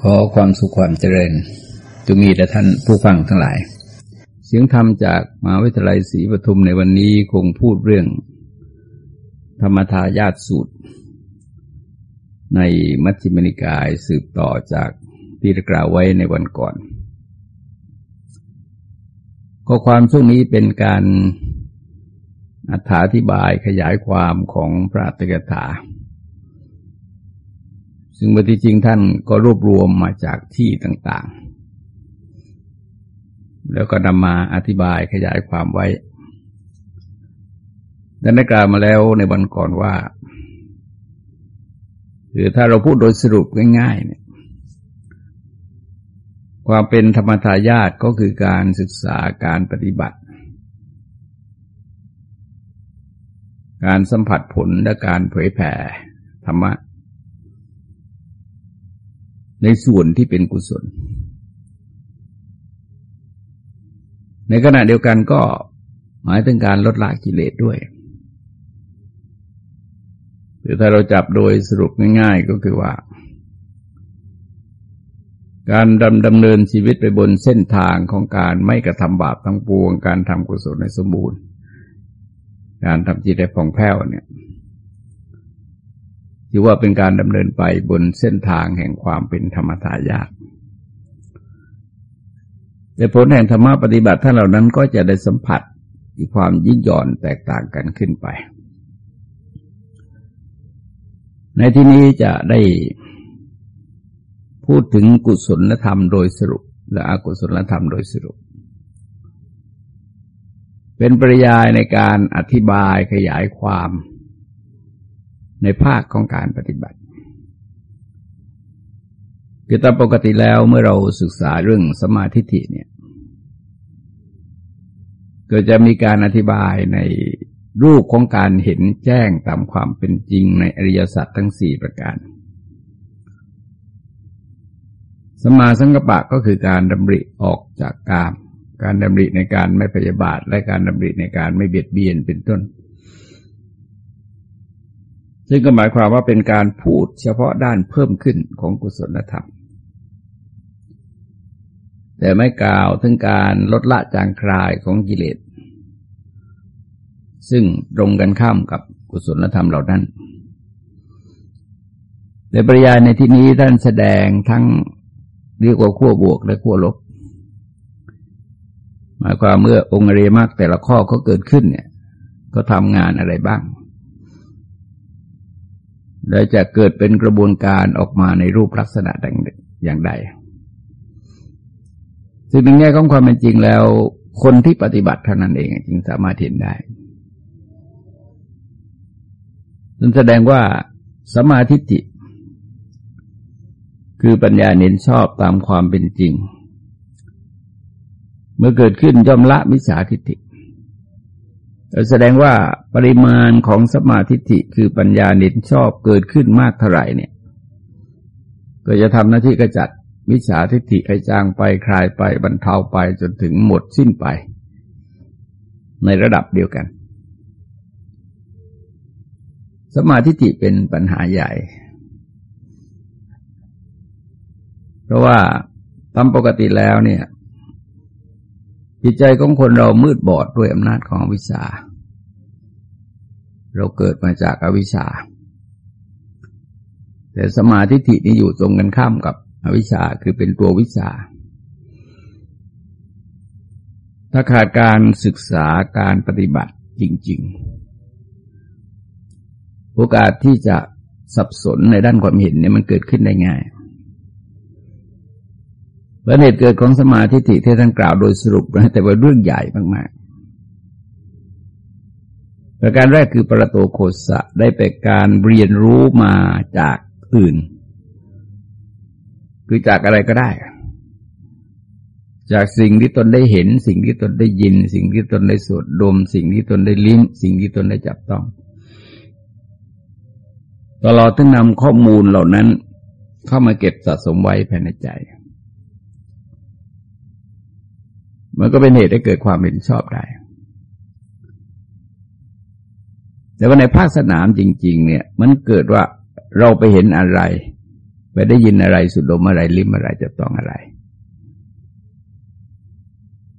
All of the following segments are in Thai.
ขอความสุขความเจริญจงมีแด่ท่านผู้ฟังทั้งหลาย เสียงธรรมจากมหาวิทยาลัยศรีปทุมในวันนี้คงพูดเรื่อง ธรรมทายาตสูตร ในมัชฌิมนิกายสืบต่อจากที่กล่าวไว้ในวันก่อน ข้อความช่วงนี้เป็นการอธิบายขยายความของพระตกถา ซึ่งบที่จริงท่านก็รวบรวมมาจากที่ต่างๆ แล้วก็นำมาอธิบายขยายความไว้ดังได้กล่าวมาแล้วในวันก่อนว่าคือถ้าเราพูดโดยสรุปง่ายๆเนี่ยความเป็นธรรมทายาทก็คือการศึกษาการปฏิบัติ การสัมผัสผลและการเผยแผ่ธรรมะ ในส่วนที่เป็นกุศล ในขณะเดียวกันก็หมายถึงการลดละกิเลสด้วยหรือถ้าเราจับโดยสรุปง่าย ๆ ก็คือว่า การดำดำเนินชีวิตไปบนเส้นทางของการไม่กระทำบาปทั้งปวง การทำกุศลในสมบูรณ์ การทำจิตให้ผ่องแผ้วเนี่ย ถือว่าเป็นการดำเนินไปบนเส้นทางแห่งความเป็นธรรมทายาทแต่ผลแห่งธรรมะปฏิบัติท่านเหล่านั้นก็จะได้สัมผัสความยิ่งย่อนแตกต่างกันขึ้นไป ในที่นี้จะได้พูดถึงกุศลธรรมโดยสรุป และอกุศลธรรมโดยสรุป เป็นปริยายในการอธิบายขยายความ ในภาคของการปฏิบัติคือตามปกติแล้วเมื่อเราศึกษาเรื่องสมาธิิเนี่ย ก็จะมีการอธิบายในรูปของการเห็นแจ้งตามความเป็นจริงในอริยสัจทั้งสี่ประการ สมาสังกปะก็คือการดำริออกจากกาม การดำริในการไม่พยาบาท และการดำริในการไม่เบียดเบียนเป็นต้น ซึ่งก็หมายความว่าเป็นการพูดเฉพาะด้านเพิ่มขึ้นของกุศลธรรม แต่ไม่กล่าวถึงการลดละจางคลายของกิเลส ซึ่งตรงกันข้ามกับกุศลธรรมเหล่านั้นในปริยายในที่นี้ท่านแสดงทั้งเรียกว่าขั้วบวกและขั้วลบ หมายความเมื่อองค์เรมากแต่ละข้อเขาเกิดขึ้นเนี่ย ก็ทำงานอะไรบ้าง และจะเกิดเป็นกระบวนการออกมาในรูปลักษณะดังอย่างใด ซึ่งในแง่ของความเป็นจริงแล้ว คนที่ปฏิบัติเท่านั้นเองจึงสามารถเห็นได้นั่นแสดงว่าสมาธิจิคือปัญญาเน้นชอบตามความเป็นจริง เมื่อเกิดขึ้นย่อมละมิจฉาทิฏฐิ แสดงว่าปริมาณของสมาธิิคือปัญญาเน้นชอบเกิดขึ้นมากเท่าไหร่เนี่ย ก็จะทำหน้าที่กระจัดมิจฉาทิฏฐิไอจางไปคลายไปบรรเทาไปจนถึงหมดสิ้นไป ในระดับเดียวกัน สมาธิิเป็นปัญหาใหญ่ เพราะว่าตามปกติแล้วเนี่ย จิตใจของคนเรามืดบอดด้วยอำนาจของอวิชชา เราเกิดมาจากอวิชชา แต่สมาธิฐินี้อยู่ตรงกันข้ามกับอวิชชาคือเป็นตัววิชา ถ้าขาดการศึกษาการปฏิบัติจริง ๆ โอกาสที่จะสับสนในด้านความเห็นเนี่ยมันเกิดขึ้นได้ง่าย เพระเหตุเกิดของสมาธิที่ท่านกล่าวโดยสรุปนะแต่ว่าเรื่องใหญ่มากๆ ประการแรกคือประโตโคสะได้เป็นการเรียนรู้มาจากอื่น คือจากอะไรก็ได้ จากสิ่งที่ตนได้เห็น สิ่งที่ตนได้ยิน สิ่งที่ตนได้สูดดม สิ่งที่ตนได้ลิ้ม สิ่งที่ตนได้จับต้องตลอดทั้งนำข้อมูลเหล่านั้นเข้ามาเก็บสะสมไว้ภายในใจ มันก็เป็นเหตุให้เกิดความเห็นชอบได้ แต่ว่าในภาคสนามจริง ๆ เนี่ย มันเกิดว่าเราไปเห็นอะไร ไปได้ยินอะไรสุดดมอะไรลิ้มอะไรจะต้องอะไร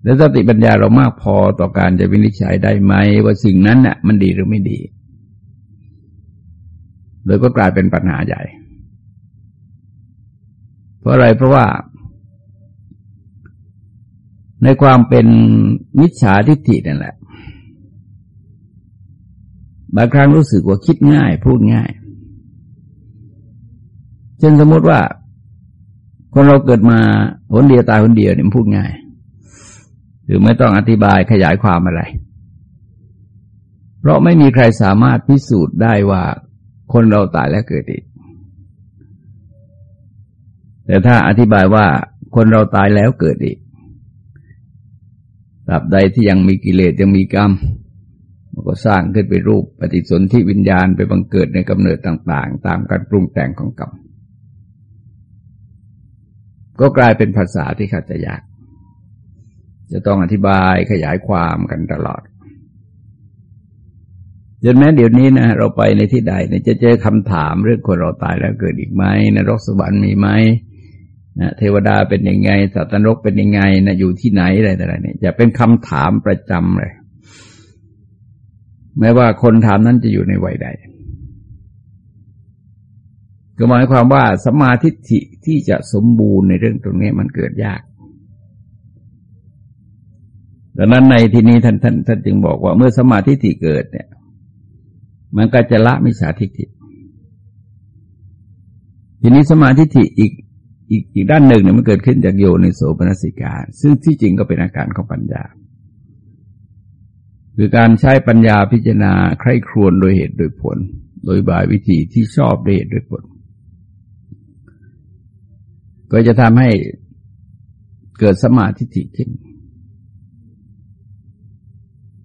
แล้วสติปัญญาเรามากพอต่อการจะวินิจฉัยได้ไหม ว่าสิ่งนั้นน่ะ มันดีหรือไม่ดีเลยก็กลายเป็นปัญหาใหญ่ เพราะอะไรเพราะว่า ในความเป็นมิจฉาทิฏฐินั่นแหละ บางครั้งรู้สึกว่าคิดง่าย พูดง่าย เช่นสมมติว่า คนเราเกิดมาคนเดียวตายคนเดียวเนี่ยพูดง่าย หรือไม่ต้องอธิบายขยายความอะไร เพราะไม่มีใครสามารถพิสูจน์ได้ว่าคนเราตายแล้วเกิดอีก แต่ถ้าอธิบายว่าคนเราตายแล้วเกิดอีก ตราบใดที่ยังมีกิเลสยังมีกรรม มันก็สร้างขึ้นเป็นรูปปฏิสนธิวิญญาณไปบังเกิดในกำเนิดต่าง ๆ ตามการปรุงแต่งของกรรม ก็กลายเป็นภาษาที่ข้าใจยาก จะต้องอธิบายขยายความกันตลอดจนแม้เดี๋ยวนี้นะเราไปในที่ใดเนี่ยจะเจอคำถามเรื่องคนเราตายแล้วเกิดอีกไหมนรกสวรรค์มีไหม นะเทวดาเป็นยังไงสัตว์นรกเป็นยังไงนะอยู่ที่ไหนอะไรต่างๆเนี่ยจะเป็นคำถามประจำเลยแม้ว่าคนถามนั้นจะอยู่ในวัยใด ก็หมายความว่าสมาธิที่จะสมบูรณ์ในเรื่องตรงนี้มันเกิดยากดังนั้นในที่นี้ท่านท่านท่านจึงบอกว่าเมื่อสมาธิเกิดเนี่ย มันก็จะละมิจฉาทิฏฐิทีนี้สมาธิิอีก อีกอีกด้านหนึ่งเนี่ยมันเกิดขึ้นจากโยนิโสปนสิกา ซึ่งที่จริงก็เป็นอาการของปัญญา คือการใช้ปัญญาพิจารณาใคร่ครวญโดยเหตุโดยผล โดยบายวิธีที่ชอบโดยเหตุโดยผล ก็จะทำให้เกิดสมาธิิขึ้น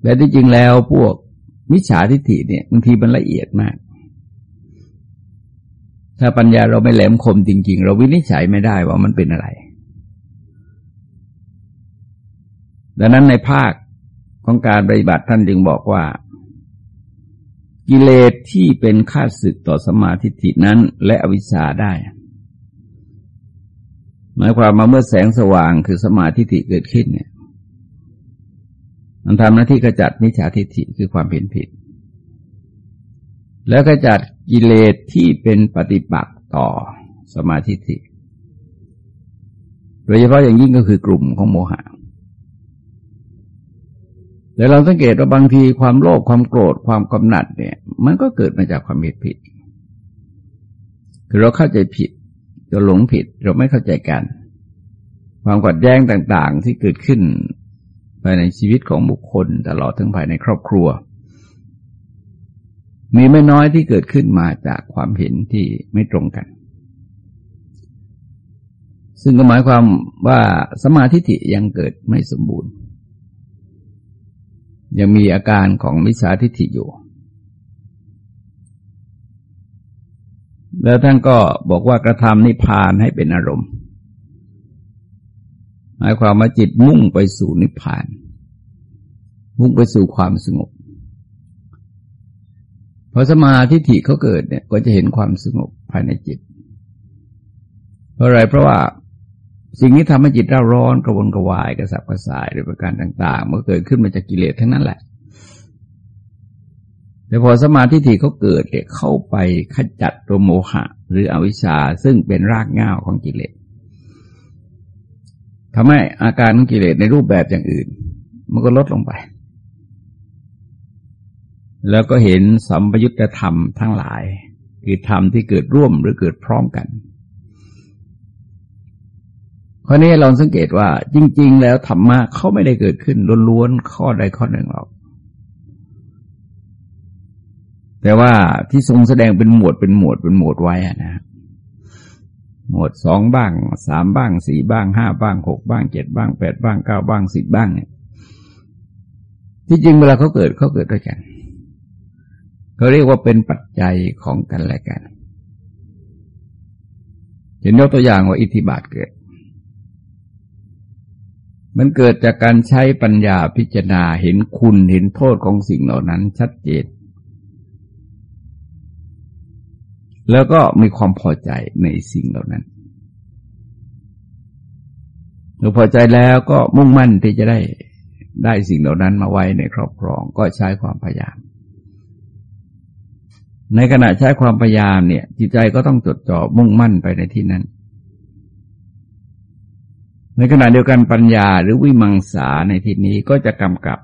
แต่ที่จริงแล้วพวกมิจฉาทิฏฐิเนี่ยบางทีมันละเอียดมาก ถ้าปัญญาเราไม่แหลมคมจริง ๆ เราวินิจฉัยไม่ได้ว่ามันเป็นอะไร ดังนั้นในภาคของการปฏิบัติท่านจึงบอกว่า กิเลสที่เป็นข้าศึกต่อสมาธิินั้น และอวิชชาได้ หมายความมาเมื่อแสงสว่างคือสมาธิิเกิดขึ้นเนี่ย มันทำหน้าที่กระจัดมิจฉาทิฏฐิคือความเห็นผิด แล้วกระจัดกิเลสที่เป็นปฏิปักษ์ต่อสมาธิิโดยเฉพาะอย่างยิ่งก็คือกลุ่มของโมหะแต่เราสังเกตว่าบางทีความโลภความโกรธความกำหนัดเนี่ย มันก็เกิดมาจากความเห็นผิด คือเราเข้าใจผิดเราหลงผิด เราไม่เข้าใจกัน ความกัดแย้งต่าง ๆ ที่เกิดขึ้นภายในชีวิตของบุคคลตลอดถึงภายในครอบครัว มีไม่น้อยที่เกิดขึ้นมาจากความเห็นที่ไม่ตรงกัน ซึ่งก็หมายความว่าสมาธิิยังเกิดไม่สมบูรณ์ ยังมีอาการของมิจฉาทิฏฐิอยู่ แล้วท่านก็บอกว่ากระทำนิพพานให้เป็นอารมณ์ หมายความว่าจิตมุ่งไปสู่นิพพาน มุ่งไปสู่ความสงบ พอสมาธิฐิเขาเกิดเนี่ยก็จะเห็นความสงบภายในจิต เพราะอะไรเพราะว่าสิ่งนี้ทำให้จิตเราร้อนกระวนกระวายกระสับกระส่ายหรือประการต่างๆ มันเกิดขึ้นมาจากกิเลสทั้งนั้นแหละ แต่พอสมาธิฐิเขาเกิดเนี่ยเข้าไปขจัดตัวโมหะ หรืออวิชชาซึ่งเป็นรากง่าของกิเลสทำให้อาการของกิเลสในรูปแบบอย่างอื่น มันก็ลดลงไป แล้วก็เห็นสัมปยุตธรรมทั้งหลาย คือธรรมที่เกิดร่วมหรือเกิดพร้อมกันข้อนี้เราสังเกตว่าจริง ๆ แล้วธรรมะเขาไม่ได้เกิดขึ้นล้วนๆข้อใดข้อหนึ่งหรอก แต่ว่าที่ทรงแสดงเป็นหมวดเป็นหมวดเป็นหมวดไว้นะหมวดสองบ้างสามบ้างสี่บ้างห้าบ้างหกบ้างเจ็ดบ้างแปดบ้างเก้าบ้างสิบบ้างเนี่ยที่จริงเวลาเขาเกิดเขาเกิดด้วยกัน เขาเรียกว่าเป็นปัจจัยของกันและกัน เห็นยกตัวอย่างว่าอิทธิบาทเกิด มันเกิดจากการใช้ปัญญาพิจารณาเห็นคุณเห็นโทษของสิ่งเหล่านั้นชัดเจน แล้วก็มีความพอใจในสิ่งเหล่านั้นเมื่อพอใจแล้วก็มุ่งมั่นที่จะได้ได้สิ่งเหล่านั้นมาไว้ในครอบครองก็ใช้ความพยายาม ในขณะใช้ความพยายามเนี่ย จิตใจก็ต้องจดจ่อมุ่งมั่นไปในที่นั้น ในขณะเดียวกันปัญญาหรือวิมังสาในที่นี้ก็จะกำกับ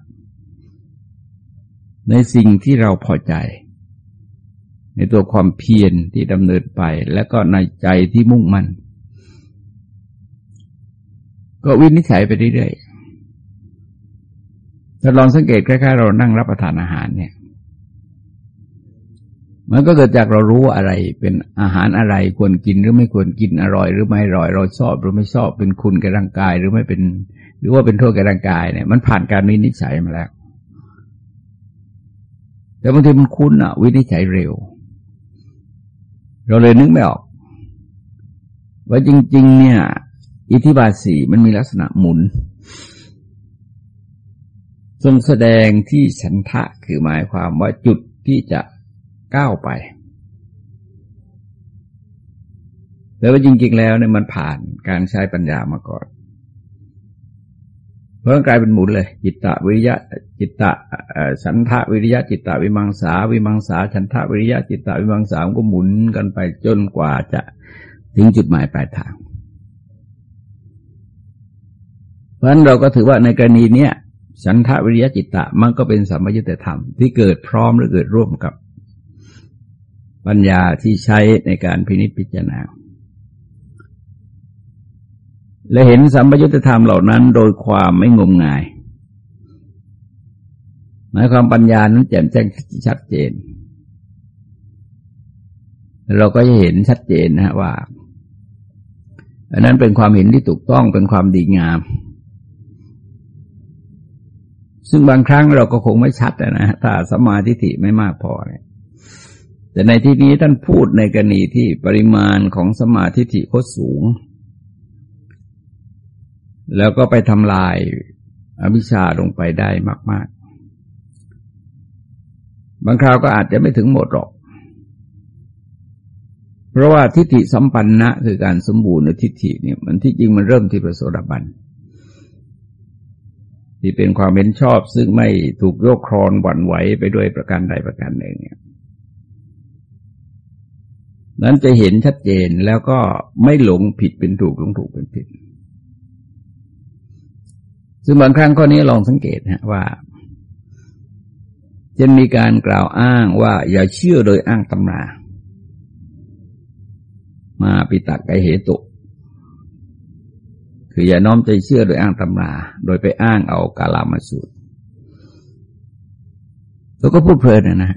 ในสิ่งที่เราพอใจ ในตัวความเพียรที่ดำเนินไป และก็ในใจที่มุ่งมั่น ก็วินิจฉัยไปเรื่อยๆถ้าลองสังเกตคล้ายๆเรานั่งรับประทานอาหารเนี่ย มันก็เกิดจากเรารู้อะไรเป็นอาหารอะไรควรกินหรือไม่ควรกินอร่อย หรือไม่อร่อย เราชอบหรือไม่ชอบเป็นคุณแก่ร่างกายหรือไม่เป็น หรือว่าเป็นโทษแก่ร่างกายเนี่ยมันผ่านการวินิจฉัยมาแล้ว แต่บางทีมันคุ้นอะวินิจฉัยเร็ว เราเลยนึกไม่ออก ว่าจริง ๆ เนี่ย อิทธิบาทสี่มันมีลักษณะหมุนทรงแสดงที่ฉันทะคือหมายความว่าจุดที่จะ ก้าวไปแต่ว่าจริง ๆ แล้วเนี่ยมันผ่านการใช้ปัญญามาก่อน เพราะกลายเป็นหมุนเลย จิตตะวิริยะจิตตะฉันทะวิริยะจิตตะวิมังสา วิมังสาฉันทะวิริยะจิตตะวิมังสาก็หมุนกันไปจนกว่าจะถึงจุดหมายปลายทางเพราะนั้นเราก็ถือว่าในกรณีเนี้ยฉันทะวิริยะจิตตะมันก็เป็นสัมยุญตธรรมที่เกิดพร้อมหรือเกิดร่วมกับ ปัญญาที่ใช้ในการพินิจพิจารณา และเห็นสัมยุญตธรรมเหล่านั้นโดยความไม่งมงาย หมายความปัญญานั้นแจ่มแจ้งชัดเจน เราก็จะเห็นชัดเจนนะว่า อันนั้นเป็นความเห็นที่ถูกต้องเป็นความดีงามซึ่งบางครั้งเราก็คงไม่ชัดนะถ้าสมาธิิไม่มากพอเนี่ย แต่ในที่นี้ท่านพูดในกรณีที่ปริมาณของสมาธิฐิโคตรสูง แล้วก็ไปทำลายอวิชชาลงไปได้มาก ๆ บางคราวก็อาจจะไม่ถึงหมดหรอก เพราะว่าทิฏฐิสัมปันนะคือการสมบูรณ์ในทิฏฐิเนี่ยมันที่จริงมันเริ่มที่ประโสดาบันที่เป็นความเห็นชอบซึ่งไม่ถูกโยกครอนหวั่นไหวไปด้วยประการใดประการหนึ่งเนี่ย นั้นจะเห็นชัดเจนแล้วก็ไม่หลงผิดเป็นถูกหลงถูกเป็นผิด ซึ่งบางครั้งข้อนี้ลองสังเกตฮะว่าจะมีการกล่าวอ้างว่า อย่าเชื่อโดยอ้างตำรา มาปิตักไกเหตุ คืออย่าน้อมใจเชื่อโดยอ้างตำรา โดยไปอ้างเอากาลามาสูตรแล้วก็พูดเพลินนะนะ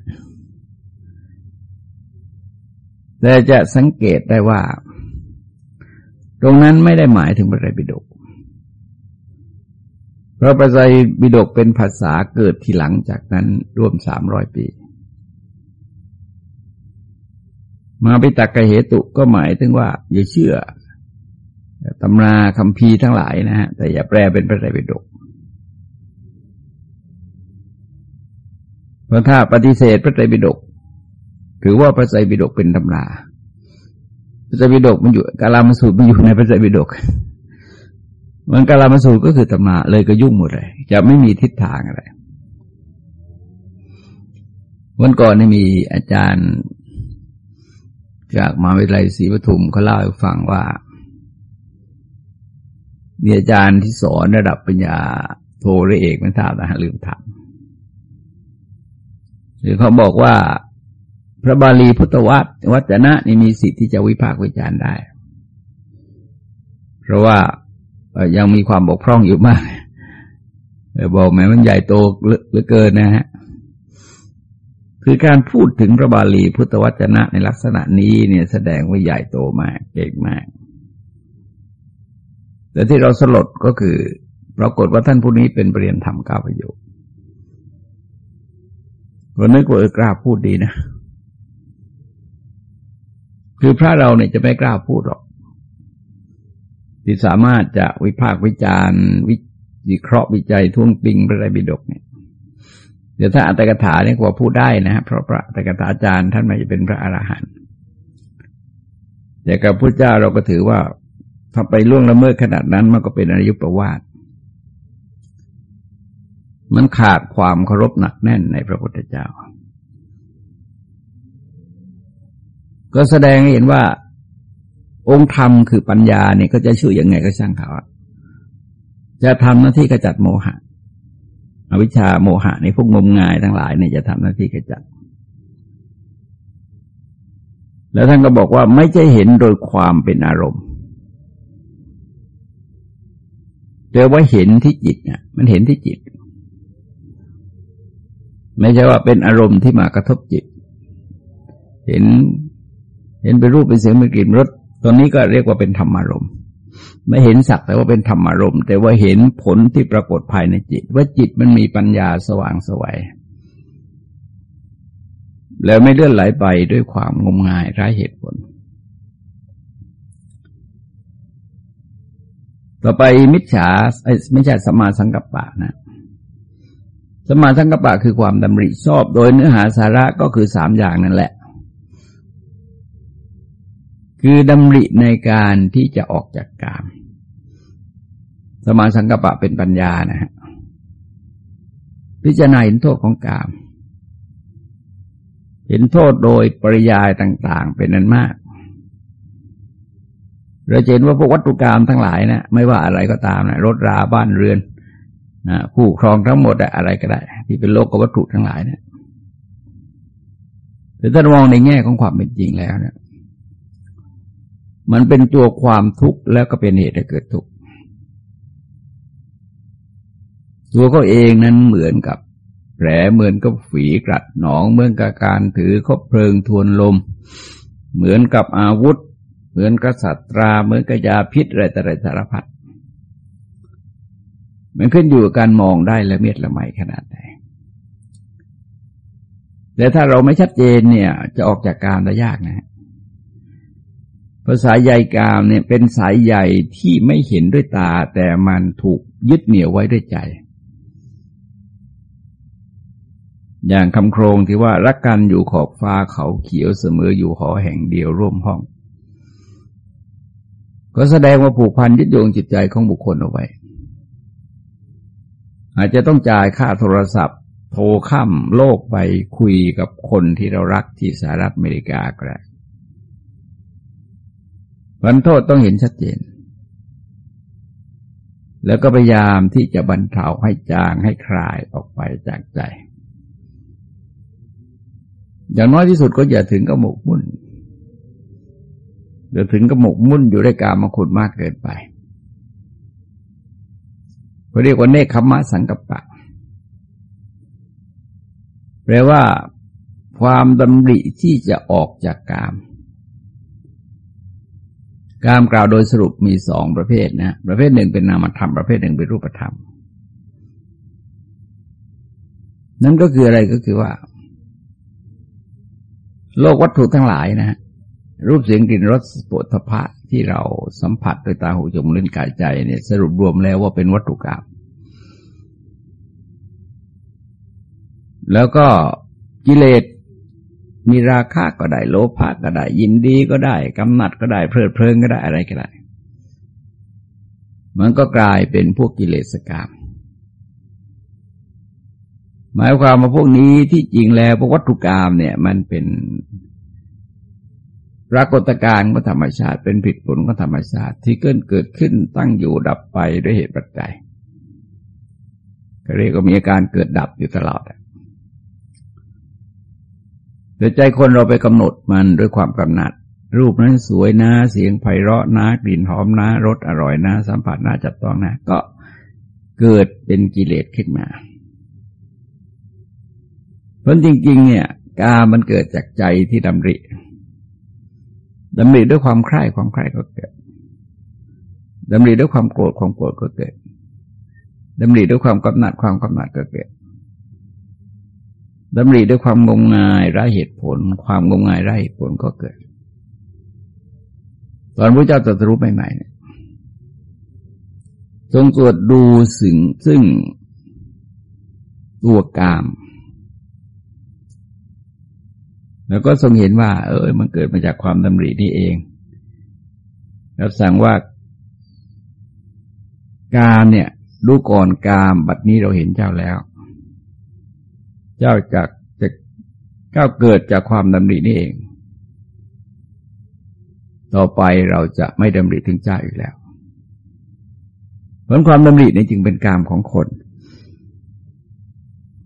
แต่จะสังเกตได้ว่า ตรงนั้นไม่ได้หมายถึงพระไตรปิฎกเพราะพระไตรปิฎกเป็นภาษาเกิดทีหลังจากนั้นร่วมสามร้อยปี มาไปตักกะเหตุก็หมายถึงว่า อย่าเชื่อตำราคำพีทั้งหลายนะฮะแต่อย่าแปลเป็นพระไตรปิฎกเพราะถ้าปฏิเสธพระไตรปิฎก ถือว่าพระไตรปิฎกเป็นตำราพระไตรปิฎกมันอยู่กาลามสูตรมันอยู่ในพระไตรปิฎกมันกาลามสูตรก็คือตำราเลยก็ยุ่งหมดเลย จะไม่มีทิศทางอะไรวันก่อนนี่มีอาจารย์ จากมหาวิทยาลัยศรีปทุมเขาเล่าให้ฟังว่ามีอาจารย์ที่สอนระดับปัญญาโทรเอกไม่ทราบนะลืมถามหรือเขาบอกว่า พระบาลีพุทธวัตรวัจนะนี่มีสิทธิ์ที่จะวิพากษ์วิจารณ์ได้ เพราะว่ายังมีความบกพร่องอยู่มากบอกแม้มันใหญ่โตเหลือเกินนะฮะคือการพูดถึงพระบาลีพุทธวจนะในลักษณะนี้เนี่ยแสดงว่าใหญ่โตมากเก่งมาก แต่ที่เราสลดก็คือ ปรากฏว่าท่านผู้นี้เป็นปรริยนธรรมก้าประโยคเรานึกว่าเออกล้าพูดดีนะ คือพระเราเนี่ยจะไม่กล้าพูดหรอกที่สามารถจะวิพากษ์วิจารณ์วิเคราะห์วิจัยท่วงติงพระไตรปิฎกเนี่ยเดี๋ยวถ้าอัตถกถาเนี่ยกว่าพูดได้นะ เพราะพระอัตถกถาอาจารย์ท่านไม่จะเป็นพระอรหันต์แต่กับพระเจ้าเราก็ถือว่าถ้าไปล่วงละเมิดขนาดนั้นมันก็เป็นอริยประวาทมันขาดความเคารพหนักแน่นในพระพุทธเจ้า ก็แสดงให้เห็นว่า องค์ธรรมคือปัญญาเนี่ยก็จะช่วยยังไงก็ช่างเขาจะทำหน้าที่กระจัดโมหะ อวิชชาโมหะในพวกงมงายทั้งหลายเนี่ยจะทำหน้าที่กระจัด แล้วท่านก็บอกว่าไม่ใช่เห็นโดยความเป็นอารมณ์แต่ว่าเห็นที่จิตเนี่ยมันเห็นที่จิต ไม่ใช่ว่าเป็นอารมณ์ที่มากระทบจิต เห็น เห็นเป็นรูปเป็นเสียงเป็นกลิ่นรสตอนนี้ก็เรียกว่าเป็นธรรมารมณ์ไม่เห็นสักแต่ว่าเป็นธรรมารมณ์แต่ว่าเห็นผลที่ปรากฏภายในจิต ว่าจิตมันมีปัญญาสว่างสวัยแล้วไม่เลื่อนไหลไปด้วยความงมงายไร้เหตุผล ต่อไปมิจฉาไม่ใช่สมาสังกัปปะนะสมาสังกัปปะคือความดำริชอบ โดยเนื้อหาสาระก็คือสามอย่างนั่นแหละ คือดำริในการที่จะออกจากกาม สมาสังกัปปะเป็นปัญญานะฮะ พิจารณาเห็นโทษของกาม เห็นโทษโดยปริยายต่างๆ เป็นนั้นมาก เราเห็นว่าพวกวัตถุกรรมทั้งหลายนะไม่ว่าอะไรก็ตามนะรถราบ้านเรือนนะผู้ครองทั้งหมดอะไรก็ได้ ที่เป็นโลกวัตถุทั้งหลายเนะี่ยแต่ถ้ามองในแง่ของความเป็นจริงแล้วเนี่ย มันเป็นตัวความทุกข์แล้วก็เป็นเหตุให้เกิดทุกข์ตัวเขาเองนั้นเหมือนกับแผลเหมือนกับฝีกรัดหนองเหมือนกับการถือคบเพลิงทวนลม เหมือนกับอาวุธ เหมือนกษัตราเหมือนกับยาพิษอะไรแต่ไรสารพัดมันขึ้นอยู่กับการมองได้ละเมียดละไมขนาดไหนแต่ถ้าเราไม่ชัดเจนเนี่ย จะออกจากการได้ยากนะ ภาษาใยกามเนี่ยเป็นสายใหญ่ที่ไม่เห็นด้วยตา แต่มันถูกยึดเหนี่ยวไว้ด้วยใจ อย่างคำโครงที่ว่ารักกันอยู่ขอบฟ้าเขาเขียวเสมออยู่หอแห่งเดียวร่วมห้อง ก็แสดงว่าผูกพันยึดโยงจิตใจของบุคคลเอาไว้ อาจจะต้องจ่ายค่าโทรศัพท์ โทรข้ามโลกไปคุยกับคนที่เรารักที่สหรัฐอเมริกาก็ได้ วันโทษต้องเห็นชัดเจน แล้วก็พยายามที่จะบรรเทาให้จางให้คลายออกไปจากใจ อย่างน้อยที่สุดก็อย่าถึงกับหมกมุ่นเดี๋ยวถึงก็หมกมุ่นอยู่ด้วยกามคุณมากเกินไปเขาเรียกว่าเนคขมะสังกปะ แปลว่าความดำริที่จะออกจากกาม กามกล่าวโดยสรุปมีสองประเภทนะประเภทหนึ่งเป็นนามธรรมประเภทหนึ่งเป็นรูปธรรม นั่นก็คืออะไรก็คือว่า โลกวัตถุทั้งหลายนะ รูปเสียงกลิ่นรสปุถะพะที่เราสัมผัสโดยตาหูจมูกลิ้นกายใจเนี่ยสรุปรวมแล้วว่าเป็นวัตถุกรรมแล้วก็กิเลส มีราคะก็ได้โลภะก็ได้ ยินดีก็ได้กำหนัดก็ได้เพลิดเพลินก็ได้อะไรก็ได้ มันก็กลายเป็นพวกกิเลสกรรมหมายความว่าพวกนี้ที่จริงแล้วพวกวัตถุกรรมเนี่ย มันเป็นปรากฏการณ์ของธรรมชาติ เป็นผิดผลของธรรมชาติ ที่เกิดเกิดขึ้นตั้งอยู่ดับไปด้วยเหตุปัจจัยก็เรียกว่ามีอาการเกิดดับอยู่ตลอด แต่ใจคนเราไปกำหนดมันด้วยความกำหนัด รูปนั้นสวยนะ เสียงไพเราะนะ กลิ่นหอมนะ รสอร่อยนะ สัมผัสนะจับต้องนะ ก็เกิดเป็นกิเลสขึ้นมา เพราะจริง ๆ เนี่ยกามันเกิดจากใจที่ดำริดำริด้วยความใคร่ความใคร่ก็เกิดดำริด้วยความโกรธความโกรธก็เกิดดำริด้วยความกำหนัดความกำหนัดก็เกิด ดำริด้วยความงมงายไร้เหตุผล ความงมงายไร้เหตุผลก็เกิด ตอนพระเจ้าตรัสรู้ใหม่ๆเนี่ยทรงตรวจดูสิ่งซึ่งตัวกาม แล้วก็ทรงเห็นว่า เออ มันเกิดมาจากความดำรินี่เอง รับสั่งว่า การเนี่ย ดูก่อนกาม บัดนี้เราเห็นเจ้าแล้ว เจ้าจากจะเจ้าเกิดจากความดำรินี่เอง ต่อไปเราจะไม่ดำริถึงเจ้าอีกแล้วเพราะความดำรินี่จึงเป็นกามของคน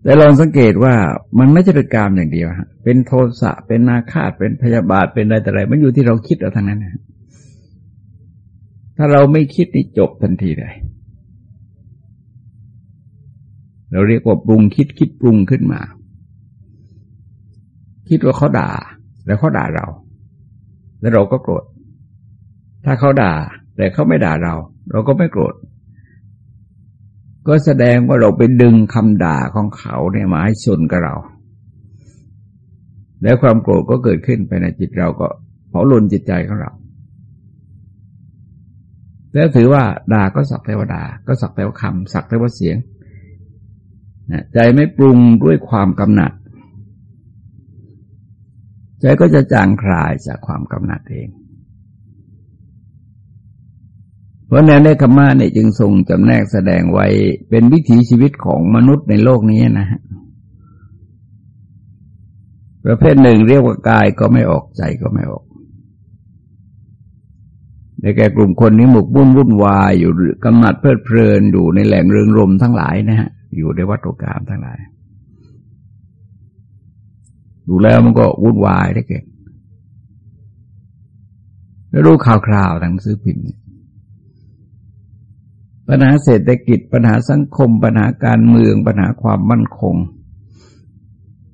แต่ลองสังเกตว่ามันไม่ใช่เป็นกามอย่างเดียวฮะเป็นโทสะเป็นนาคาตเป็นพยาบาทเป็นอะไรแต่อะไรมันอยู่ที่เราคิดเอาทั้งนั้นนะถ้าเราไม่คิดนี่จบทันทีเลย เราเรียกว่าปรุงคิดคิดปรุงขึ้นมา คิดว่าเขาด่า แล้วเขาด่าเรา แล้วเราก็โกรธ ถ้าเขาด่า แต่เขาไม่ด่าเรา เราก็ไม่โกรธ ก็แสดงว่าเราไปดึงคำด่าของเขาเนี่ยมาให้ชนกับเรา แล้วความโกรธก็เกิดขึ้นไปในจิตเราก็เผาลนจิตใจของเราแล้วถือว่าด่าก็สักแต่ว่าด่าก็สักแต่ว่าคำสักแต่ว่าเสียง ใจไม่ปรุงด้วยความกำหนัด ใจก็จะจางคลายจากความกำหนัดเอง เพราะแนวในธรรมะเนี่ยจึงทรงจำแนกแสดงไว้เป็นวิถีชีวิตของมนุษย์ในโลกนี้นะฮะประเภทหนึ่งเรียกว่ากายก็ไม่ออกใจก็ไม่ออกในแก่กลุ่มคนนี้หมกบุ่นวุ่นวายอยู่กำหนัดเพลิดเพลินอยู่ในแหล่งเริงรมทั้งหลายนะฮะ อยู่ในวัตถุกรรมทั้งหลาย ดูแล้วมันก็วุ่นวายได้เก่งแล้วรู้ข่าวคราวทางซื้อพิมพ์ปัญหาเศรษฐกิจปัญหาสังคม ปัญหาการเมือง ปัญหาความมั่นคง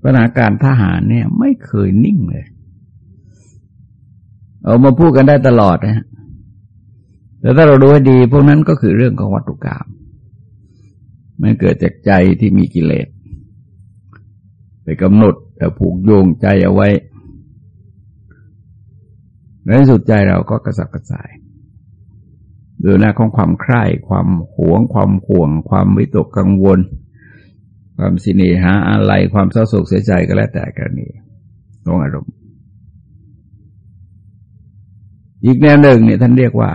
ปัญหาการทหารเนี่ย ไม่เคยนิ่งเลย เอามาพูดกันได้ตลอดนะฮะแต่ถ้าเราดูให้ดี พวกนั้นก็คือเรื่องของวัตถุกรรม มันเกิดจากใจที่มีกิเลสไปกำหนดแต่ผูกโยงใจเอาไว้ในสุดใจเราก็กระสับกระส่ายโดยหน้าของความใคร่ความหวง ความห่วง ความวิตกกังวล ความสินีหาอะไรความเศร้าโศกเสียใจก็แล้วแต่กรณีของอารมณ์ อีกแนวหนึ่งเนี่ยท่านเรียกว่า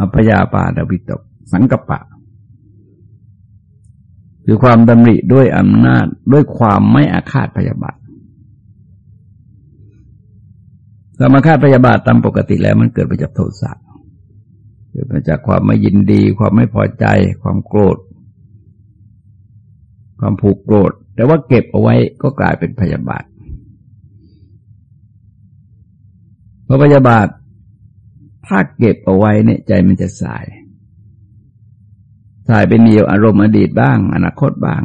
อัพยาปาดวิตก สังกปะ คือความดำริด้วยอำนาจด้วยความไม่อาฆาตพยาบาทสมาฆาตพยาบาทตามปกติแล้วมันเกิดมาจากโทสะเกิดมาจากความไม่ยินดี ความไม่พอใจ ความโกรธ ความผูกโกรธ แต่ว่าเก็บเอาไว้ก็กลายเป็นพยาบาทเพราะพยาบาทถ้าเก็บเอาไว้เนี่ยใจมันจะสาย ถ่ายเป็นเดียวอารมณ์อดีตบ้าง อนาคตบ้าง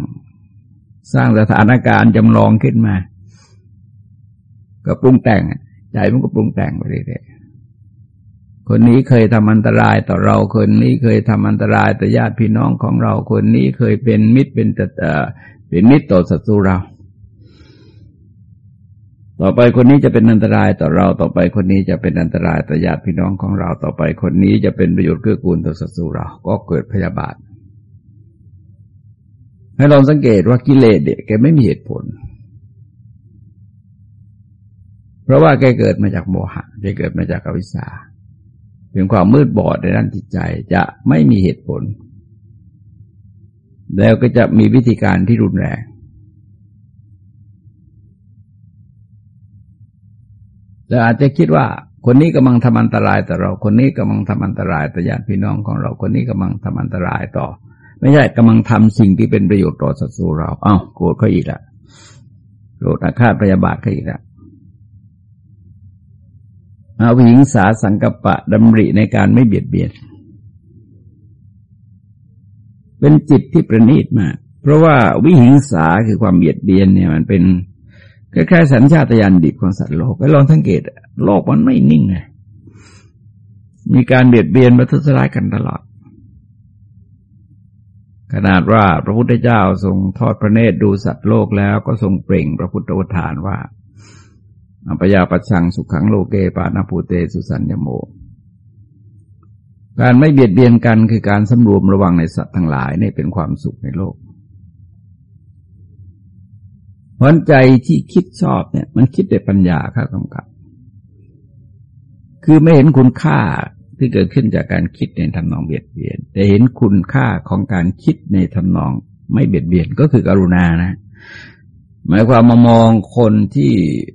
สร้างสถานการณ์จำลองขึ้นมา ก็ปรุงแต่งใจมันก็ปรุงแต่งไปเรื่อยๆคนนี้เคยทำอันตรายต่อเราคนนี้เคยทำอันตรายต่อญาติพี่น้องของเราคนนี้เคยเป็นมิตรเป็นตเป็นมิตรต่อศัตรูเราต่อไปคนนี้จะเป็นอันตรายต่อเรา ต่อไปคนนี้จะเป็นอันตรายต่อญาติพี่น้องของเรา ต่อไปคนนี้จะเป็นประโยชน์เกื้อกูลต่อศัตรูเรา ก็เกิดพยาบาท ให้ลองสังเกตว่ากิเลสเด็กแกไม่มีเหตุผล เพราะว่าแกเกิดมาจากโมหะแกเกิดมาจากอวิชชาเป็นความมืดบอดในด้านจิตใจจะไม่มีเหตุผล แล้วก็จะมีวิธีการที่รุนแรง แล้วอาจจะคิดว่าคนนี้กำลังทำอันตรายต่อเรา คนนี้กำลังทำอันตรายต่อญาติพี่น้องของเรา คนนี้กำลังทำอันตรายต่อ ไม่ใช่กำลังทำสิ่งที่เป็นประโยชน์ต่อศัตรูเรา เอา้าโกรธเขาอีกละโกรธอาฆาตพยาบาทเขาอีกละเอาวิหิงสาสังกปะดำริในการไม่เบียดเบียน เป็นจิตที่ประณีตมาก เพราะว่าวิหิงสาคือความเบียดเบียนเนี่ยมันเป็นคล้ายๆสัญชาตญาณดิบของสัตว์โลกไปลองสังเกต โลกมันไม่นิ่งไงมีการเบียดเบียนมาทุสลายกันตลอด ขนาดว่าพระพุทธเจ้าทรงทอดพระเนตรดูสัตว์โลกแล้วก็ทรงเปล่งพระพุทธวทานว่าอัปยาปัชังสุขขังโลเกปานาภูเตสุสัญญโม การไม่เบียดเบียนกันคือการสำรวมระวังในสัตว์ทั้งหลายนี่เป็นความสุขในโลกเพราะใจที่คิดชอบเนี่ย มันคิดแต่ปัญญาข้ากำกับ คือไม่เห็นคุณค่า ที่เกิดขึ้นจากการคิดในทำนองเบียดเบียน แต่เห็นคุณค่าของการคิดในทำนองไม่เบียดเบียนก็คือกรุณานะ หมายความมามองคนที่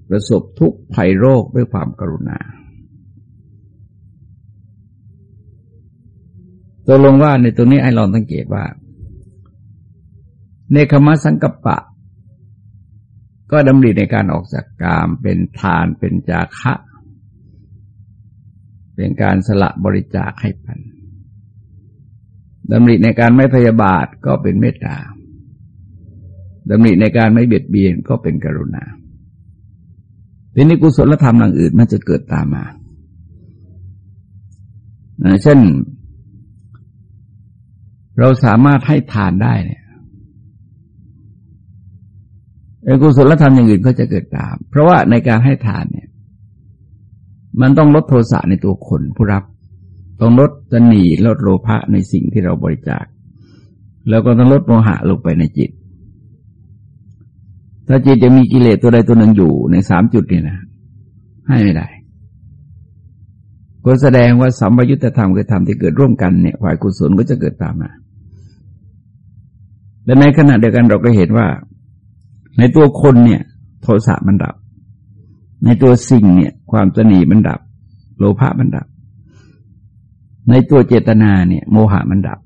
ประสบทุกข์ภัยโรคด้วยความกรุณาตกลงว่าในตรงนี้ไอ้ลองสังเกตว่า ในคมสังกปะ ก็ดำริในการออกจากกามเป็นทานเป็นจาคะ เป็นการสละบริจาคให้ปันดำริในการไม่พยาบาทก็เป็นเมตตาดำริในการไม่เบียดเบียนก็เป็นกรุณาทีนี้กุศลธรรมอย่างอื่นมันจะเกิดตามมา เช่น เราสามารถให้ทานได้เนี่ยกุศลธรรมอย่างอื่นก็จะเกิดตาม เพราะว่าในการให้ทานเนี่ย มันต้องลดโทสะในตัวคนผู้รับ ต้องลดตนีลดโลภะในสิ่งที่เราบริจาค แล้วก็ต้องลดโมหะลงไปในจิต ถ้าจิตจะมีกิเลสตัวใดตัวหนึ่งอยู่ในสามจุดนี่นะ ให้ไม่ได้ก็แสดงว่าสัมปยุตธรรมคือธรรมที่เกิดร่วมกันเนี่ยฝ่ายกุศลก็จะเกิดตามมา และในขณะเดียวกันเราก็เห็นว่า ในตัวคนเนี่ย โทสะมันดับ ในตัวสิ่งเนี่ย ความตนีมันดับ โลภะมันดับ ในตัวเจตนาเนี่ย โมหะมันดับ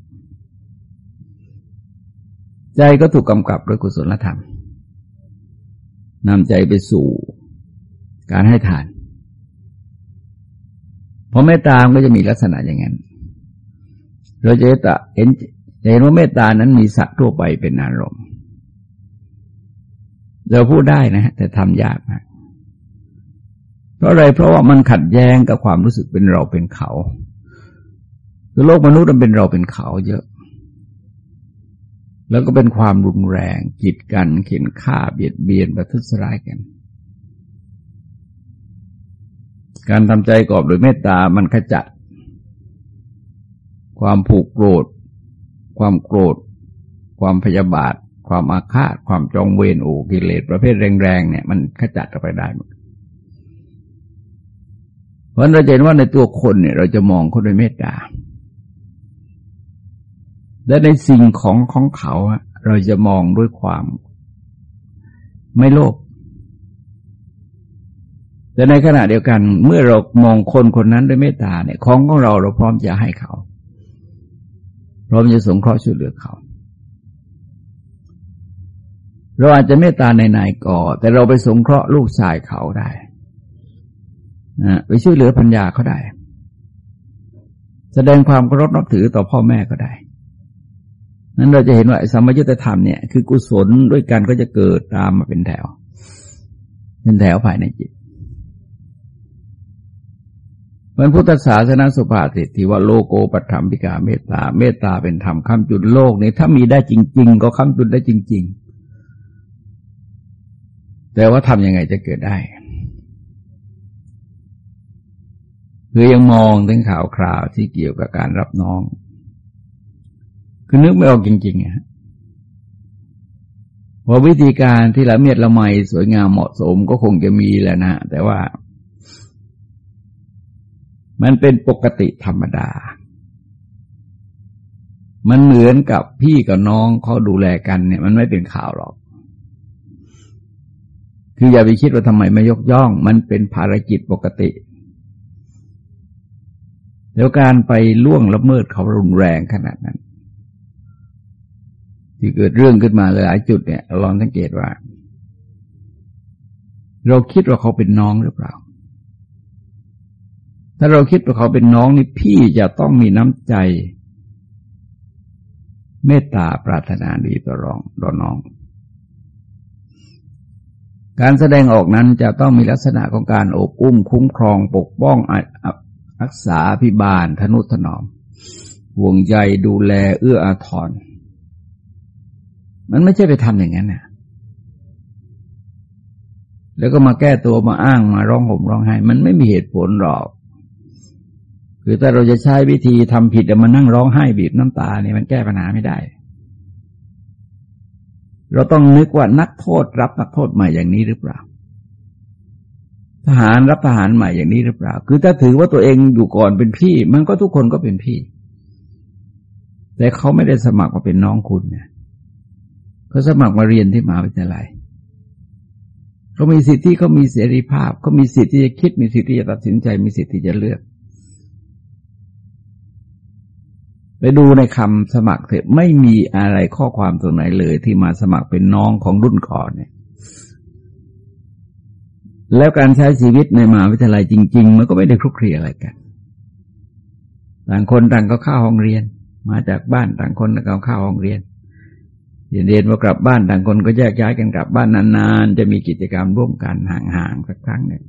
ใจก็ถูกกำกับด้วยกุศลธรรมนำใจไปสู่การให้ทานพอเมตตามก็จะมีลักษณะอย่างนั้น เราจะเห็นเห็นว่าเมตตานั้นมีสัตว์ทั่วไปเป็นอารมณ์ เราพูดได้นะ แต่ทำยากมาก ราะอะไรเพราะว่ามันขัดแย้งกับความรู้สึกเป็นเราเป็นเขาคือโลกมนุษย์มันเป็นเราเป็นเขาเยอะ แล้วก็เป็นความรุนแรงกีดกันเข็นฆ่าเบียดเบียนประทุษร้ายกัน การทำใจกอบโดยเมตตามันขจัด ความผูกโกรธ ความโกรธ ความพยาบาท ความอาฆาต ความจองเวรโอกิเลสประเภทแรงๆเนี่ย มันขจัดออกไปได้หมด เพราะเราเห็นว่าในตัวคนเนี่ย เราจะมองเขาด้วยเมตตา และในสิ่งของของเขาเราจะมองด้วยความไม่โลภแต่ในขณะเดียวกัน เมื่อเรามองคนคนนั้นด้วยเมตตาเนี่ย ของของเราเราพร้อมจะให้เขา พร้อมจะสงเคราะห์ช่วยเหลือเขา เราอาจจะเมตตาในนายก่อ แต่เราไปสงเคราะห์ลูกชายเขาได้ นะไปช่วยเหลือพัญญาเขาได้ แสดงความเคารพนับถือต่อพ่อแม่ก็ได้ นั้นเราจะเห็นว่าสมยุตธรรมเนี่ยคือกุศลด้วยกันก็จะเกิดตามมาเป็นแถว เป็นแถวภายในจิตมันพุทธศาสนาสุภาษิตที่ว่าโลโกปัฏฐมพิกาเมตตา เมตตาเป็นธรรมคำจุดโลกนี้ถ้ามีได้จริง ๆ ก็คำจุดได้จริง ๆ แต่ว่าทำยังไงจะเกิดได้ คือยังมองถึงข่าวคราวที่เกี่ยวกับการรับน้อง คือนึกไม่ออกจริงๆอะว่าวิธีการที่ละเมียดละไมสวยงามเหมาะสมก็คงจะมีแหละนะ แต่ว่า มันเป็นปกติธรรมดา มันเหมือนกับพี่กับน้องเขาดูแลกันเนี่ย มันไม่เป็นข่าวหรอก คืออย่าไปคิดว่าทำไมไม่ยกย่อง มันเป็นภารกิจปกติ แล้วการไปล่วงละเมิดเขารุนแรงขนาดนั้น ที่เกิดเรื่องขึ้นมาหลายจุดเนี่ยลองสังเกตว่า เราคิดว่าเขาเป็นน้องหรือเปล่า ถ้าเราคิดว่าเขาเป็นน้องนี่พี่จะต้องมีน้ำใจ เมตตาปรารถนาดีต่อรองต่อน้อง การแสดงออกนั้นจะต้องมีลักษณะของการอบอุ้มคุ้มครองปกป้อง รักษาพิบาลทนุถนอมห่วงใยดูแลเอื้ออาทร มันไม่ใช่ไปทำอย่างนั้นนะแล้วก็มาแก้ตัวมาอ้างมาร้องห่มร้องไห้ มันไม่มีเหตุผลหรอก คือถ้าเราจะใช้วิธีทำผิดมานั่งร้องไห้บีบน้ำตาเนี่ยมันแก้ปัญหาไม่ได้ เราต้องนึกว่านักโทษรับนักโทษใหม่อย่างนี้หรือเปล่า ทหารรับทหารใหม่อย่างนี้หรือเปล่า คือถ้าถือว่าตัวเองอยู่ก่อนเป็นพี่ มันก็ทุกคนก็เป็นพี่ แต่เขาไม่ได้สมัครมาเป็นน้องคุณเนี่ยเขาสมัครมาเรียนที่มหาวิทยาลัยเขามีสิทธิเขามีเสรีภาพเขามีสิทธิที่จะคิด มีสิทธิที่จะตัดสินใจ มีสิทธิที่จะเลือก ไปดูในคำสมัครเถอะไม่มีอะไรข้อความตรงไหนเลย ที่มาสมัครเป็นน้องของรุ่นก่อนเนี่ย แล้วการใช้ชีวิตในมหาวิทยาลัยจริง ๆ มันก็ไม่ได้คลุกคลีอะไรกันต่างคนต่างก็เข้าห้องเรียน มาจากบ้านต่างคนต่างก็เข้าห้องเรียนเรียนว่ากลับบ้านต่างคนก็แยกย้ายกันกลับบ้านนานๆ จะมีกิจกรรมร่วมกันห่างๆสักครั้งหนึ่ง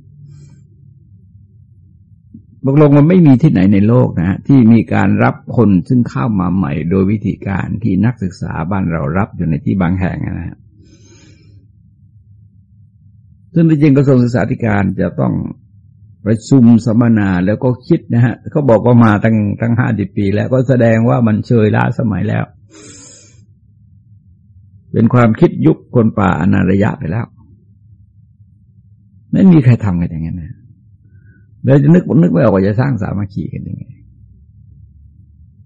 บกลงมันไม่มีที่ไหนในโลกนะ ที่มีการรับคนซึ่งเข้ามาใหม่ โดยวิธีการที่นักศึกษาบ้านเรารับอยู่ในที่บางแห่งนะฮะ ซึ่งจริงกระทรวงศึกษาธิการจะต้องประชุมสัมมนาแล้วก็คิดนะฮะเขาบอกว่ามาตั้งตั้งห้าสิบปี แล้วก็แสดงว่ามันเชยล้าสมัยแล้ว เป็นความคิดยุคคนป่าอนาระยะไปแล้ว ไม่มีใครทำกันอย่างนั้นนะเราจะนึกนึกไม่ออกว่าจะสร้างสามัคคีกันยังไง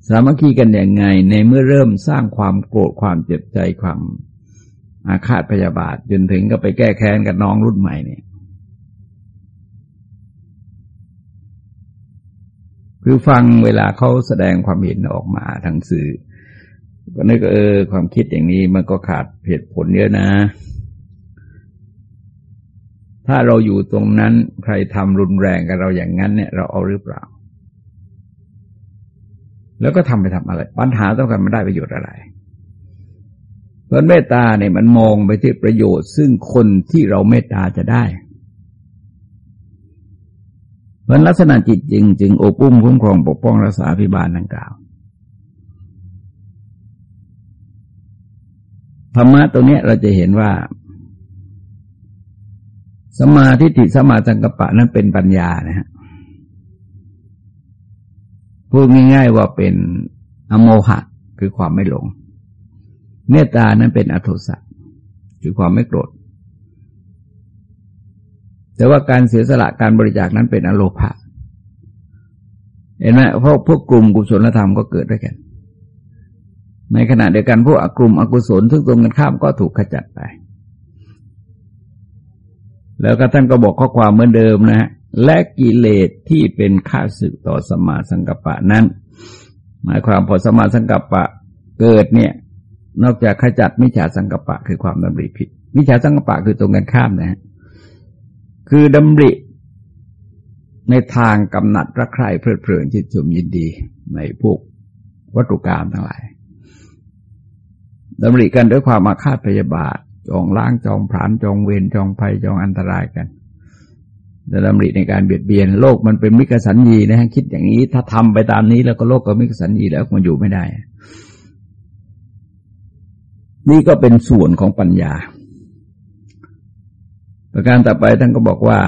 สามัคคีกันอย่างไง ในเมื่อเริ่มสร้างความโกรธความเจ็บใจความ อาฆาตพยาบาทจนถึงก็ไปแก้แค้นกับน้องรุ่นใหม่เนี่ยคือฟังเวลาเขาแสดงความเห็นออกมาทางสื่อ ก็นึกเออ ความคิดอย่างนี้มันก็ขาดเหตุผลเยอะนะ ถ้าเราอยู่ตรงนั้นใครทำรุนแรงกับเราอย่างนั้นเนี่ย เราเอาหรือเปล่า แล้วก็ทำไปทำอะไร ปัญหาต้องการมันได้ประโยชน์อะไร เพราะเมตตาเนี่ยมันมองไปที่ประโยชน์ ซึ่งคนที่เราเมตตาจะได้เพราะลักษณะจิตจริงจึงอบอุ้มคุ้มครองปกป้องรักษาพิบาลดังกล่าวธรรมะตรงนี้เราจะเห็นว่าสมาธิติสมาสังกปะนั้นเป็นปัญญานะฮะพูดง่าย ๆ ว่าเป็นอโมหะ คือความไม่หลง เมตตานั้นเป็นอโทสะคือความไม่โกรธ แต่ว่าการเสียสละการบริจาคนั้นเป็นอโลภะเห็นไหมเพราะพวกกลุ่มกุศลธรรมก็เกิดด้วยกัน ในขณะเดียวกันพวกอกลุ่มอกุศลซึ่งตรงกันข้ามก็ถูกขจัดไป แล้วก็ท่านก็บอกข้อความเหมือนเดิมนะฮะและกิเลสที่เป็นข้าศึกต่อสมาสังกัปปะนั้น หมายความพอสมาสังกัปปะเกิดเนี่ย นอกจากขจัดมิจฉาสังกปะคือความดำริผิด มิจฉาสังกปะคือตรงกันข้ามนะฮะคือดำริในทางกำหนัดรักใคร่เพลิดเพลินจิตจุมยินดีในพวกวัตถุกรรมทั้งหลายดำริกันด้วยความอาฆาตพยาบาท จองล้างจองผานจองเวรจองภัยจองอันตรายกันแต่ดำริในการเบียดเบียนโลกมันเป็นมิกสัญญีนะฮะคิดอย่างนี้ถ้าทำไปตามนี้แล้วก็โลกก็มิกสัญญีแล้วมันอยู่ไม่ได้ นี่ก็เป็นส่วนของปัญญา ประการต่อไปท่านก็บอกว่า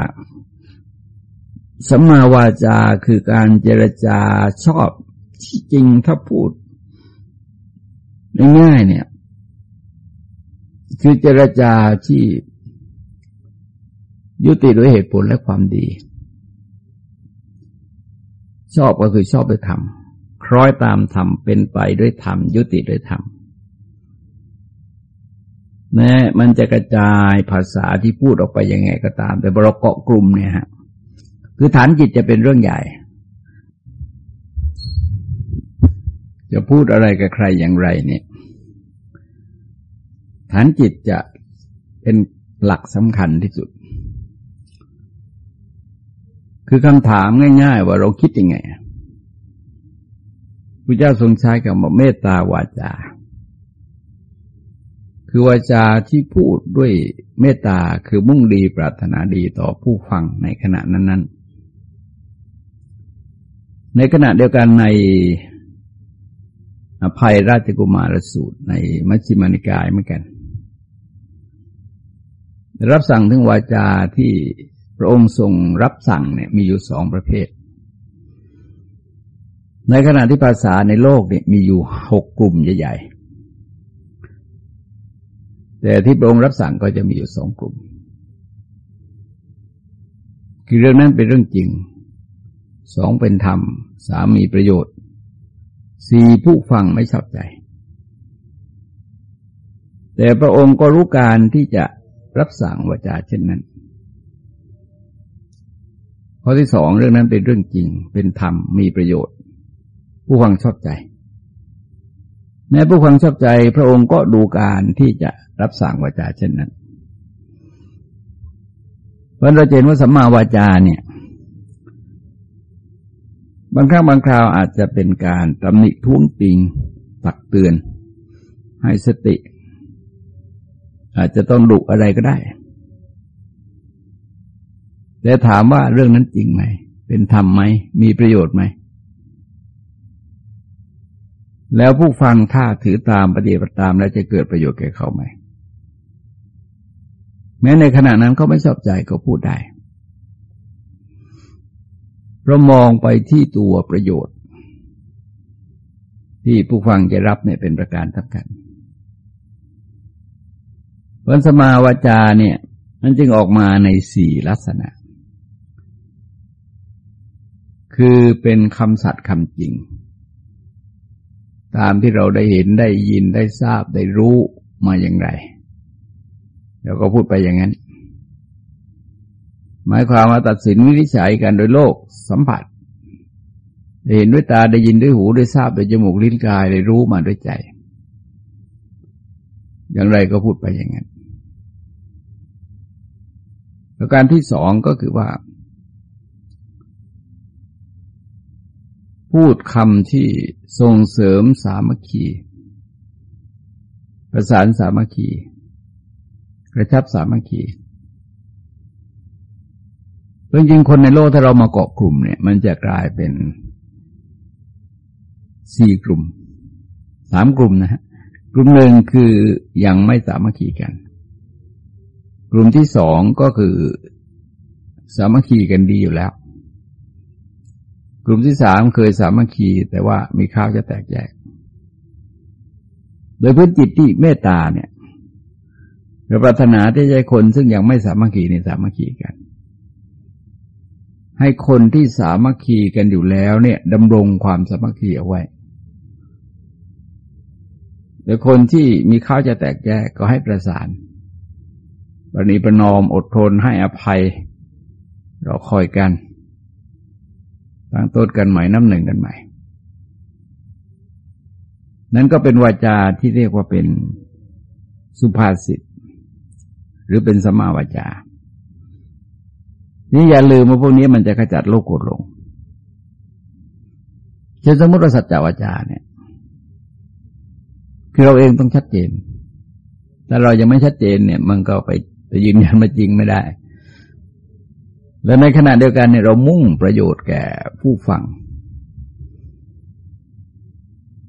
สัมมาวาจาคือการเจรจาชอบที่จริงถ้าพูดง่ายๆเนี่ย คือเจรจาที่ยุติด้วยเหตุผลและความดี ชอบก็คือชอบด้วยธรรมคล้อยตามธรรมเป็นไปด้วยธรรมยุติด้วยธรรม แม้มันจะกระจายภาษาที่พูดออกไปยังไงก็ตาม แต่บรเกาะกลุ่มเนี่ยฮะคือฐานจิตจะเป็นเรื่องใหญ่ จะพูดอะไรกับใครอย่างไรเนี่ยฐานจิตจะเป็นหลักสำคัญที่สุด คือคำถามง่าย ๆ ว่าเราคิดยังไงพระเจ้าทรงใช้คำว่าเมตตาวาจา คือวาจาที่พูดด้วยเมตตาคือมุ่งดีปรารถนาดีต่อผู้ฟังในขณะนั้น ๆ ในขณะเดียวกันในอภัยราชกุมารสูตรในมัชฌิมานิกายเหมือนกัน รับสั่งถึงวาจาที่พระองค์ทรงรับสั่งเนี่ยมีอยู่สองประเภท ในขณะที่ภาษาในโลกเนี่ยมีอยู่หกกลุ่มใหญ่ๆ แต่ที่พระองค์รับสั่งก็จะมีอยู่สองกลุ่ม คือเรื่องนั้นเป็นเรื่องจริง สองเป็นธรรม สามมีประโยชน์ สี่ผู้ฟังไม่ชอบใจ แต่พระองค์ก็รู้การที่จะรับสั่งวาจาเช่นนั้นข้อที่สองเรื่องนั้นเป็นเรื่องจริง เป็นธรรมมีประโยชน์ ผู้ฟังชอบใจ แม้ผู้ฟังชอบใจพระองค์ก็ดูการที่จะรับสั่งวาจาเช่นนั้นเพราะเราเห็นว่าสัมมาวาจาเนี่ย บางครั้งบางคราวอาจจะเป็นการตำหนิท้วงติงตักเตือน ให้สติ อาจจะต้องดุอะไรก็ได้ แต่ถามว่าเรื่องนั้นจริงไหม เป็นธรรมไหม มีประโยชน์ไหม แล้วผู้ฟังถ้าถือตามปฏิบัติตามแล้วจะเกิดประโยชน์แก่เขาไหม แม้ในขณะนั้นเขาไม่ชอบใจก็พูดได้เรามองไปที่ตัวประโยชน์ ที่ผู้ฟังจะรับเนี่ยเป็นประการสำคัญวันสมาวาจาเนี่ยมันจึงออกมาในสี่ลักษณะ คือเป็นคำสัตย์คำจริง ตามที่เราได้เห็นได้ยินได้ทราบได้รู้มาอย่างไรเราก็พูดไปอย่างนั้น หมายความว่าตัดสินวินิจฉัยกันโดยโลกสัมผัสเห็นด้วยตาได้ยินด้วยหูได้ทราบด้วยจมูกลิ้นกายได้รู้มาด้วยใจ อย่างไรก็พูดไปอย่างนั้นประการที่สองก็คือว่า พูดคำที่ส่งเสริมสามัคคี ประสานสามัคคี กระชับสามัคคีจริงๆคนในโลกถ้าเรามาเกาะกลุ่มเนี่ย มันจะกลายเป็นสี่กลุ่มสามกลุ่มนะฮะกลุ่มหนึ่งคือยังไม่สามัคคีกัน กลุ่มที่สองก็คือสามัคคีกันดีอยู่แล้ว กลุ่มที่สามเคยสามัคคี แต่ว่ามีข้าวจะแตกแยก โดยพื้นจิตที่เมตตาเนี่ยเราปรารถนาที่จะคนซึ่งยังไม่สามัคคีในสามัคคีกัน ให้คนที่สามัคคีกันอยู่แล้วเนี่ยดำรงความสามัคคีเอาไว้แต่คนที่มีข้าวจะแตกแยกก็ให้ประสานปณีประนอมอดทนให้อภัย เราคอยกัน ตั้งต้นกันใหม่น้ำหนึ่งกันใหม่ นั่นก็เป็นวาจาที่เรียกว่าเป็นสุภาษิตหรือเป็นสมาวาจา นี่อย่าลืมว่าพวกนี้มันจะขจัดโลกโกรธลงเช่นสมมติว่าสัจจวาจาเนี่ย คือเราเองต้องชัดเจนแต่เรายังไม่ชัดเจนเนี่ย มันก็ไปไปยืนยันมาจริงไม่ได้ และในขณะเดียวกันเนี่ยเรามุ่งประโยชน์แก่ผู้ฟัง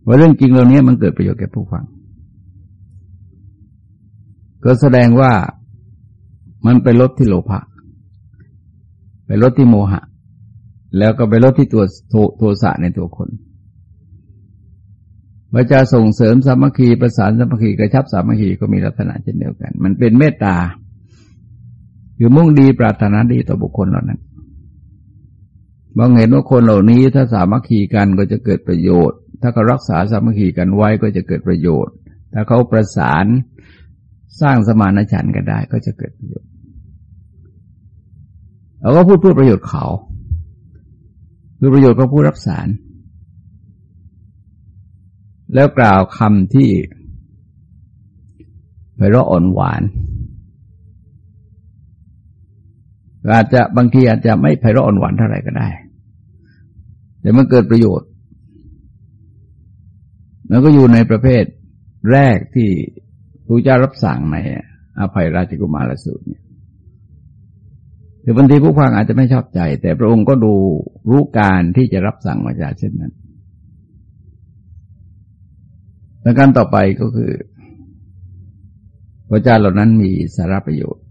ว่าเรื่องจริงเราเนี้ยมันเกิดประโยชน์แก่ผู้ฟัง ก็แสดงว่ามันไปลดที่โลภะไปลดที่โมหะ แล้วก็ไปลดที่ตัวโทสะในตัวคนวาจาส่งเสริมสามัคคีประสานสามัคคีกระชับสามัคคีก็มีลักษณะเช่นเดียวกัน มันเป็นเมตตา คือมุ่งดีปรารถนาดีต่อบุคคลเหล่านั้นมองเห็นว่าคนเหล่านี้ถ้าสามัคคีกันก็จะเกิดประโยชน์ ถ้าเขารักษาสามัคคีกันไว้ก็จะเกิดประโยชน์ ถ้าเขาประสานสร้างสมานฉันท์กันได้ก็จะเกิดประโยชน์เราก็พูดเพื่อประโยชน์เขาเพื่อประโยชน์ของผู้รับสาร แล้วกล่าวคำที่ไพเราะอ่อนหวาน อาจจะบางทีอาจจะไม่ไพเราะอ่อนหวานเท่าไหร่ก็ได้ แต่มันเกิดประโยชน์มันก็อยู่ในประเภทแรกที่พระเจ้ารับสั่งในอภัยราชกุมารสูตรเนี่ยคือบางทีผู้ฟังอาจจะไม่ชอบใจ แต่พระองค์ก็ดูรู้การที่จะรับสั่งมาจากเช่นนั้นประการต่อไปก็คือพระเจ้าเหล่านั้นมีสาระประโยชน์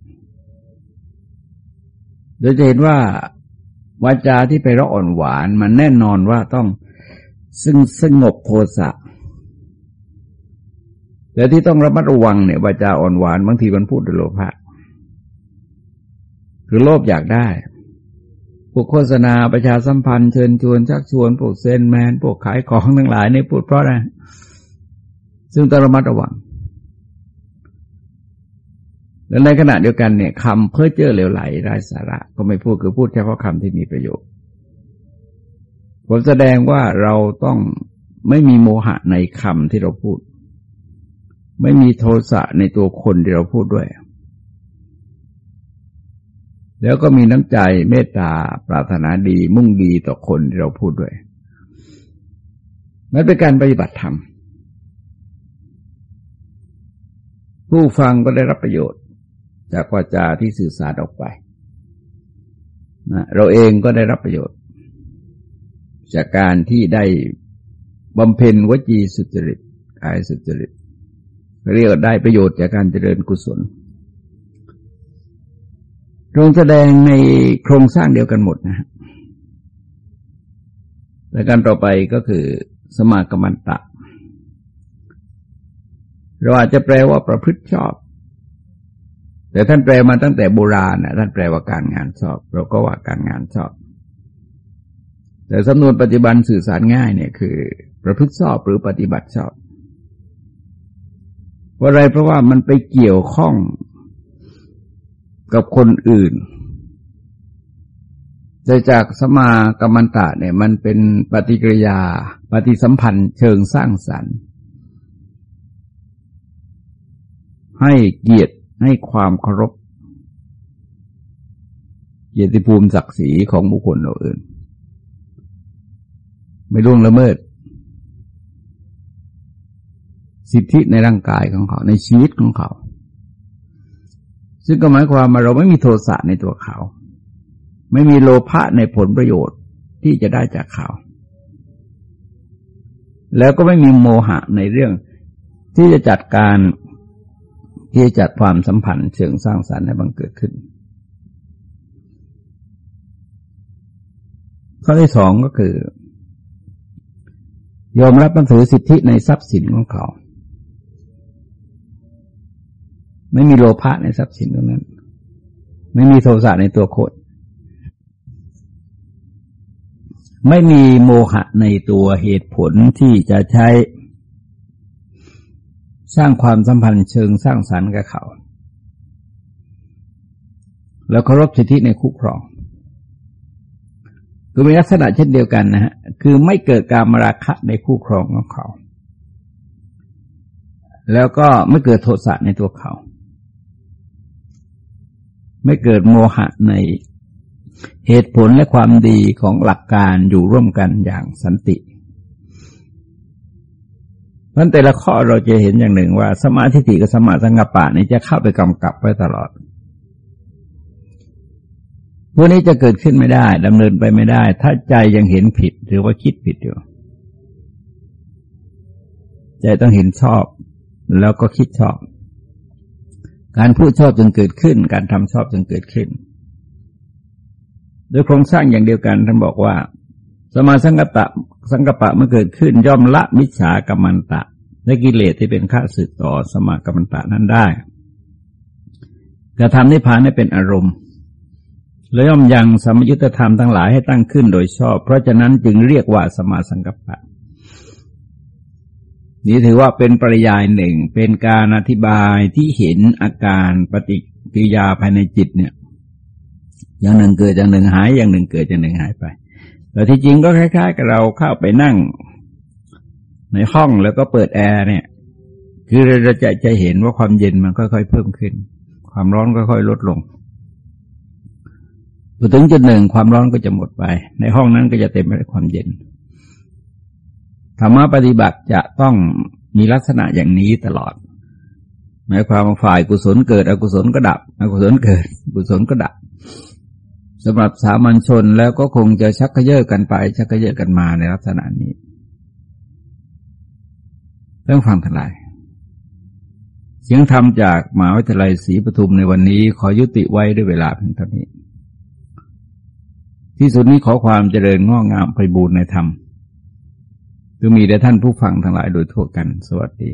โดยจะเห็นว่าวาจาที่ไปร้ออ่อนหวาน มันแน่นอนว่าต้องซึ่งสงบโทสะแต่ที่ต้องระมัดระวังเนี่ยวาจาอ่อนหวานบางทีมันพูดด้วยโลภะคือโลภอยากได้พวกโฆษณาประชาสัมพันธ์เชิญชวนชักชวนพวกเซนแมนพวกขายของทั้งหลายในพูดเพราะอะไรซึ่งต้องระมัดระวัง และในขณะเดียวกันเนี่ยคำเพ้อเจ้อเหลวไหลไร้สาระ ก็ไม่พูดคือพูดเฉพาะคำที่มีประโยชน์ ผมแสดงว่าเราต้องไม่มีโมหะในคำที่เราพูด ไม่มีโทสะในตัวคนที่เราพูดด้วย แล้วก็มีน้ำใจเมตตาปรารถนาดีมุ่งดีต่อคนที่เราพูดด้วยมันเป็นการปฏิบัติธรรมผู้ฟังก็ได้รับประโยชน์ จากวาจาที่สื่อสารออกไปนะเราเองก็ได้รับประโยชน์ จากการที่ได้บำเพ็ญวจีสุจริตกายสุจริต เรียกได้ประโยชน์จากการเจริญกุศลโรงแสดงในโครงสร้างเดียวกันหมดนะฮะแต่การต่อไปก็คือสมากรรมันตะ เราอาจจะแปลว่าประพฤติชอบ แต่ท่านแปลมาตั้งแต่โบราณนะท่านแปลว่าการงานชอบ เราก็ว่าการงานชอบ แต่สำนวนปัจจุบันสื่อสารง่ายเนี่ยคือ ประพฤติชอบหรือปฏิบัติชอบเพราะอะไรเพราะว่ามันไปเกี่ยวข้องกับคนอื่นแต่จากสมากรรมันตะเนี่ยมันเป็นปฏิกิริยา ปฏิสัมพันธ์เชิงสร้างสรรค์ ให้เกียรติ ให้ความเคารพเกียรติภูมิศักดิ์ศรีของบุคคลเราอื่น ไม่ล่วงละเมิด สิทธิในร่างกายของเขาในชีวิตของเขา ซึ่งก็หมายความว่าเราไม่มีโทสะในตัวเขา ไม่มีโลภะในผลประโยชน์ที่จะได้จากเขา แล้วก็ไม่มีโมหะในเรื่องที่จะจัดการ ที่จัดความสัมพันธ์เชิงสร้างสรรค์ให้บังเกิดขึ้น ข้อที่สองก็คือ ยอมรับบังถือสิทธิในทรัพย์สินของเขา ไม่มีโลภะในทรัพย์สินตรงนั้น ไม่มีโทสะในตัวโคดไม่มีโมหะในตัวเหตุผลที่จะใช้ สร้างความสัมพันธ์เชิงสร้างสรรค์กับเขา แล้วเคารพสิทธิในคู่ครองคือมีลักษณะเช่นเดียวกันนะฮะคือไม่เกิดการมราคะในคู่ครองของเขา แล้วก็ไม่เกิดโทสะในตัวเขา ไม่เกิดโมหะในเหตุผลและความดีของหลักการอยู่ร่วมกันอย่างสันติ เพราะแต่ละข้อเราจะเห็นอย่างหนึ่งว่า สมาธิิกับสมาสังกปะนี่จะเข้าไปกำกับไว้ตลอดพวกนี้จะเกิดขึ้นไม่ได้ดำเนินไปไม่ได้ ถ้าใจยังเห็นผิดหรือว่าคิดผิดอยู่ ใจต้องเห็นชอบ แล้วก็คิดชอบ การพูดชอบจึงเกิดขึ้น การทำชอบจึงเกิดขึ้น โดยโครงสร้างอย่างเดียวกันท่านบอกว่า สมาสังกตะสังกปะเมื่อเกิดขึ้นย่อมละมิจฉากรรมันตะและกิเลสที่เป็นข้าศึกต่อสมากรรมันตะนั้นได้กระทำนิพพานให้เป็นอารมณ์ และย่อมยังสมยุตธรรมทั้งหลายให้ตั้งขึ้นโดยชอบ เพราะฉะนั้นจึงเรียกว่าสมาสังกปะ นี่ถือว่าเป็นปริยายหนึ่งเป็นการอธิบายที่เห็นอาการปฏิกิริยาภายในจิตเนี่ย อย่างหนึ่งเกิดอย่างหนึ่งหายอย่างหนึ่งเกิดอย่างหนึ่งหายไป แต่ที่จริงก็คล้าย ๆ กับเราเข้าไปนั่ง ในห้องแล้วก็เปิดแอร์เนี่ย คือเราจะจะเห็นว่าความเย็นมันค่อยๆเพิ่มขึ้น ความร้อนค่อยๆลดลงพอถึงจุดหนึ่งความร้อนก็จะหมดไป ในห้องนั้นก็จะเต็มไปด้วยความเย็นธรรมะปฏิบัติจะต้องมีลักษณะอย่างนี้ตลอดหมายความว่าฝ่ายกุศลเกิด อกุศลก็ดับ อกุศลเกิด กุศลก็ดับ สำหรับสามัญชนแล้วก็คงจะชักกระเยาะกันไป ชักกระเยาะกันมาในลักษณะนี้เรื่องฟังทั้งหลาย เสียงธรรมจากมหาวิทยาลัยศรีปทุมในวันนี้ขอยุติไว้ด้วยเวลาเพียงเท่านี้ ที่สุดนี้ขอความเจริญงอกงามไปบูรณนธรรมจะมีแด่ท่านผู้ฟังทั้งหลายโดยทั่วกัน สวัสดี